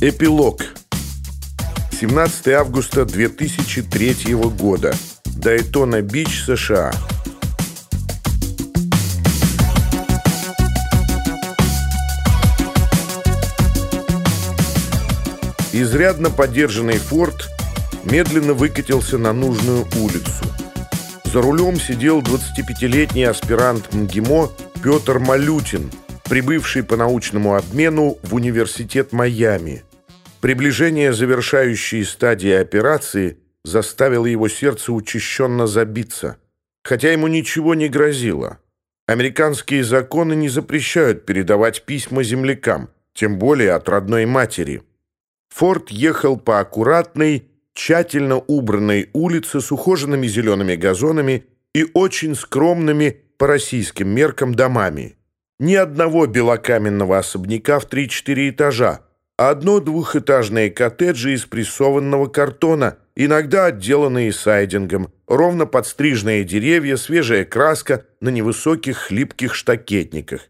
Эпилог. 17 августа 2003 года. Дайтона-Бич, США. Изрядно подержанный «Форд» медленно выкатился на нужную улицу. За рулем сидел 25-летний аспирант МГИМО Петр Малютин, прибывший по научному обмену в университет Майами – Приближение завершающей стадии операции заставило его сердце учащенно забиться, хотя ему ничего не грозило. Американские законы не запрещают передавать письма землякам, тем более от родной матери. Форд ехал по аккуратной, тщательно убранной улице с ухоженными зелеными газонами и очень скромными по российским меркам домами. Ни одного белокаменного особняка в 3-4 этажа, Одно двухэтажное коттеджи из прессованного картона, иногда отделанные сайдингом, ровно подстриженные деревья, свежая краска на невысоких хлипких штакетниках.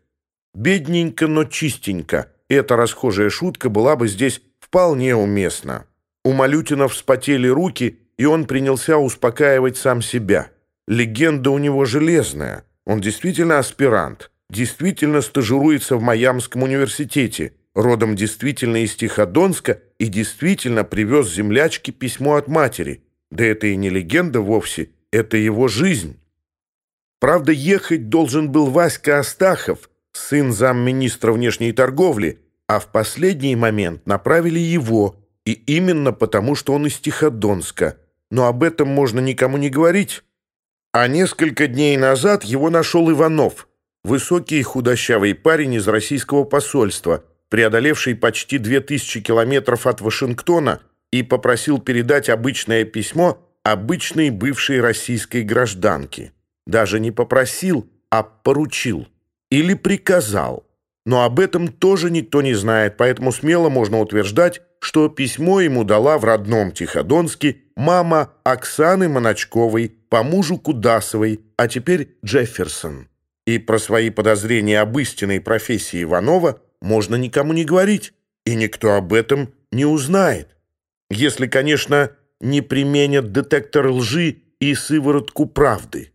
Бедненько, но чистенько. Эта расхожая шутка была бы здесь вполне уместна. У Малютина вспотели руки, и он принялся успокаивать сам себя. Легенда у него железная. Он действительно аспирант, действительно стажируется в Майамском университете – Родом действительно из Тиходонска и действительно привез землячки письмо от матери. Да это и не легенда вовсе, это его жизнь. Правда, ехать должен был Васька Астахов, сын замминистра внешней торговли, а в последний момент направили его, и именно потому, что он из Тиходонска. Но об этом можно никому не говорить. А несколько дней назад его нашел Иванов, высокий худощавый парень из российского посольства – преодолевший почти 2000 километров от Вашингтона, и попросил передать обычное письмо обычной бывшей российской гражданке. Даже не попросил, а поручил. Или приказал. Но об этом тоже никто не знает, поэтому смело можно утверждать, что письмо ему дала в родном Тиходонске мама Оксаны Моначковой по мужу Кудасовой, а теперь Джефферсон. И про свои подозрения об истинной профессии Иванова – можно никому не говорить, и никто об этом не узнает. Если, конечно, не применят детектор лжи и сыворотку правды.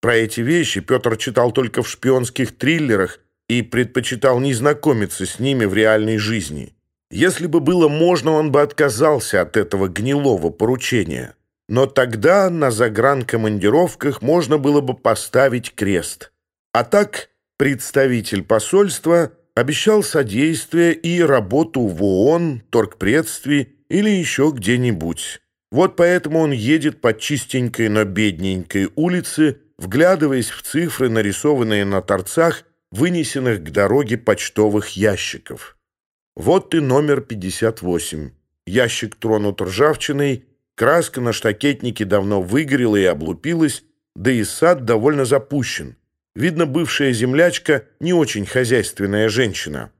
Про эти вещи Петр читал только в шпионских триллерах и предпочитал не знакомиться с ними в реальной жизни. Если бы было можно, он бы отказался от этого гнилого поручения. Но тогда на загранкомандировках можно было бы поставить крест. А так представитель посольства – обещал содействие и работу в ООН, торгпредстве или еще где-нибудь. Вот поэтому он едет по чистенькой, но бедненькой улице, вглядываясь в цифры, нарисованные на торцах, вынесенных к дороге почтовых ящиков. Вот и номер 58. Ящик тронут ржавчиной, краска на штакетнике давно выгорела и облупилась, да и сад довольно запущен – видно, бывшая землячка не очень хозяйственная женщина.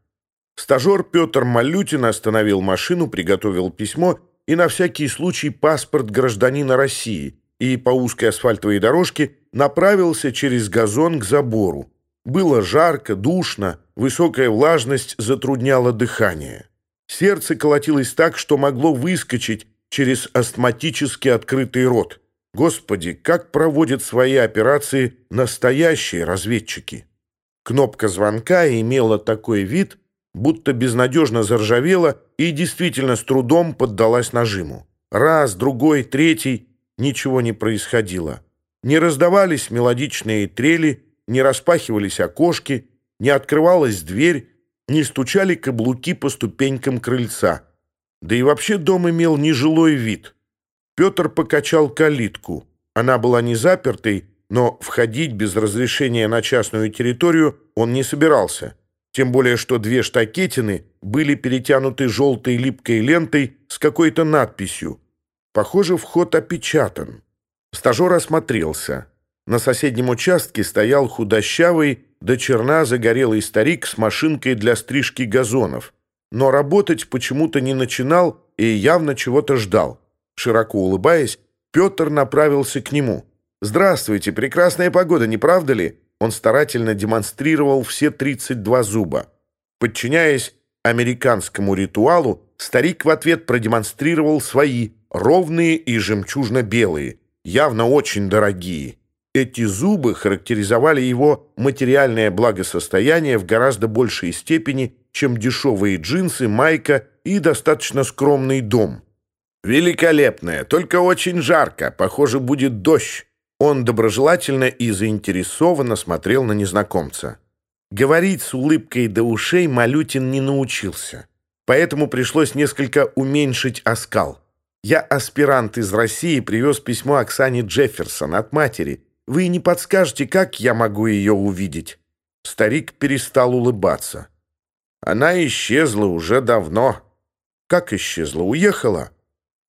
Стажер Петр Малютин остановил машину, приготовил письмо и на всякий случай паспорт гражданина России и по узкой асфальтовой дорожке направился через газон к забору. Было жарко, душно, высокая влажность затрудняла дыхание. Сердце колотилось так, что могло выскочить через астматически открытый рот – Господи, как проводят свои операции настоящие разведчики. Кнопка звонка имела такой вид, будто безнадежно заржавела и действительно с трудом поддалась нажиму. Раз, другой, третий — ничего не происходило. Не раздавались мелодичные трели, не распахивались окошки, не открывалась дверь, не стучали каблуки по ступенькам крыльца. Да и вообще дом имел нежилой вид — Петр покачал калитку. Она была не запертой, но входить без разрешения на частную территорию он не собирался. Тем более, что две штакетины были перетянуты желтой липкой лентой с какой-то надписью. Похоже, вход опечатан. Стажер осмотрелся. На соседнем участке стоял худощавый, до черна загорелый старик с машинкой для стрижки газонов. Но работать почему-то не начинал и явно чего-то ждал. Широко улыбаясь, Петр направился к нему. «Здравствуйте, прекрасная погода, не правда ли?» Он старательно демонстрировал все 32 зуба. Подчиняясь американскому ритуалу, старик в ответ продемонстрировал свои, ровные и жемчужно-белые, явно очень дорогие. Эти зубы характеризовали его материальное благосостояние в гораздо большей степени, чем дешевые джинсы, майка и достаточно скромный дом – «Великолепная, только очень жарко. Похоже, будет дождь». Он доброжелательно и заинтересованно смотрел на незнакомца. Говорить с улыбкой до ушей Малютин не научился. Поэтому пришлось несколько уменьшить оскал. «Я аспирант из России, привез письмо Оксане Джефферсон от матери. Вы не подскажете, как я могу ее увидеть?» Старик перестал улыбаться. «Она исчезла уже давно». «Как исчезла? Уехала?»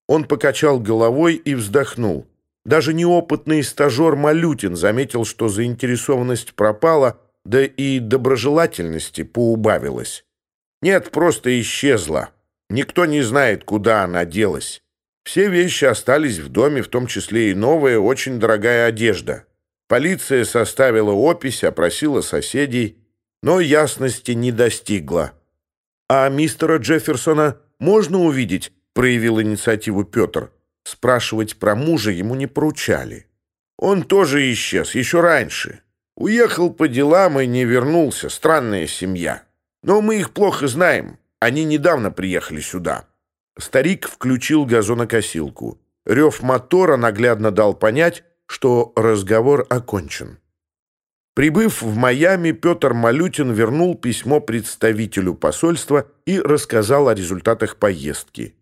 Он покачал головой и вздохнул. Даже неопытный стажер Малютин заметил, что заинтересованность пропала, да и доброжелательности поубавилась. Нет, просто исчезла. Никто не знает, куда она делась. Все вещи остались в доме, в том числе и новая, очень дорогая одежда. Полиция составила опись, опросила соседей, но ясности не достигла. «А мистера Джефферсона можно увидеть?» проявил инициативу Петр. Спрашивать про мужа ему не поручали. Он тоже исчез, еще раньше. Уехал по делам и не вернулся. Странная семья. Но мы их плохо знаем. Они недавно приехали сюда. Старик включил газонокосилку. Рев мотора наглядно дал понять, что разговор окончен. Прибыв в Майами, Петр Малютин вернул письмо представителю посольства и рассказал о результатах поездки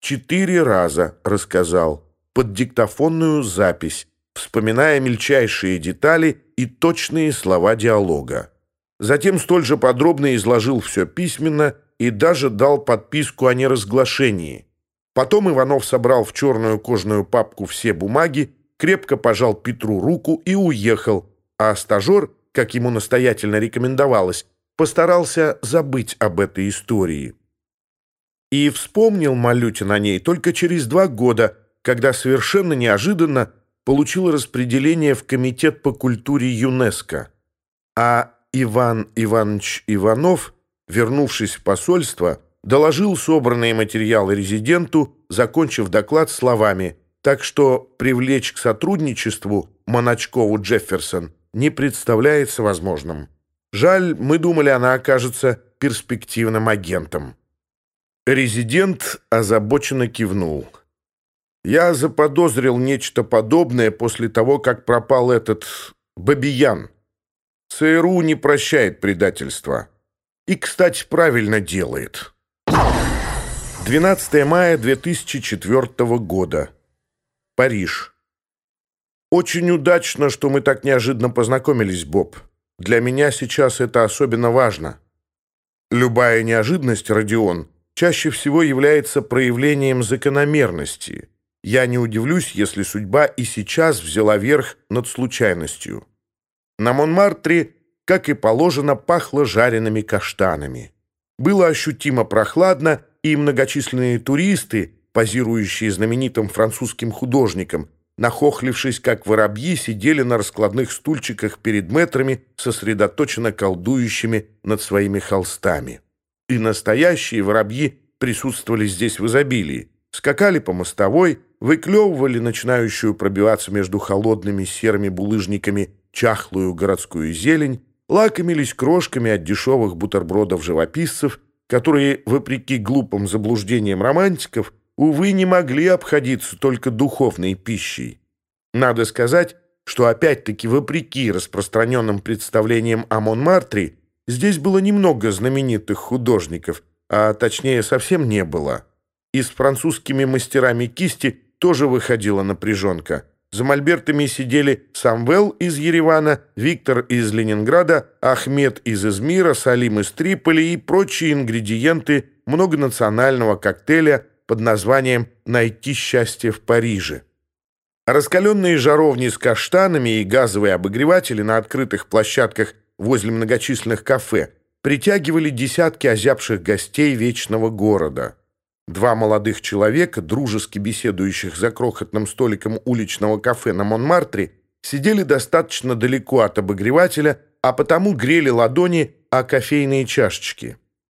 четыре раза рассказал, под диктофонную запись, вспоминая мельчайшие детали и точные слова диалога. Затем столь же подробно изложил все письменно и даже дал подписку о неразглашении. Потом Иванов собрал в черную кожную папку все бумаги, крепко пожал Петру руку и уехал, а стажер, как ему настоятельно рекомендовалось, постарался забыть об этой истории и вспомнил Малютин о ней только через два года, когда совершенно неожиданно получил распределение в Комитет по культуре ЮНЕСКО. А Иван Иванович Иванов, вернувшись в посольство, доложил собранные материалы резиденту, закончив доклад словами «Так что привлечь к сотрудничеству Моначкову Джефферсон не представляется возможным. Жаль, мы думали, она окажется перспективным агентом». Резидент озабоченно кивнул. «Я заподозрил нечто подобное после того, как пропал этот Бабиян. ЦРУ не прощает предательства. И, кстати, правильно делает». 12 мая 2004 года. Париж. «Очень удачно, что мы так неожиданно познакомились, Боб. Для меня сейчас это особенно важно. Любая неожиданность, Родион — Чаще всего является проявлением закономерности. Я не удивлюсь, если судьба и сейчас взяла верх над случайностью. На Монмартре, как и положено, пахло жареными каштанами. Было ощутимо прохладно, и многочисленные туристы, позирующие знаменитым французским художником, нахохлившись как воробьи, сидели на раскладных стульчиках перед метрами, сосредоточенно колдующими над своими холстами и настоящие воробьи присутствовали здесь в изобилии, скакали по мостовой, выклевывали начинающую пробиваться между холодными серыми булыжниками чахлую городскую зелень, лакомились крошками от дешевых бутербродов живописцев, которые, вопреки глупым заблуждениям романтиков, увы, не могли обходиться только духовной пищей. Надо сказать, что опять-таки вопреки распространенным представлениям о Монмартре Здесь было немного знаменитых художников, а точнее совсем не было. И с французскими мастерами кисти тоже выходила напряженка. За мольбертами сидели Самвел из Еревана, Виктор из Ленинграда, Ахмед из Измира, Салим из Триполи и прочие ингредиенты многонационального коктейля под названием «Найти счастье в Париже». Раскаленные жаровни с каштанами и газовые обогреватели на открытых площадках – возле многочисленных кафе притягивали десятки озябших гостей вечного города. Два молодых человека, дружески беседующих за крохотным столиком уличного кафе на Монмартре, сидели достаточно далеко от обогревателя, а потому грели ладони о кофейные чашечки.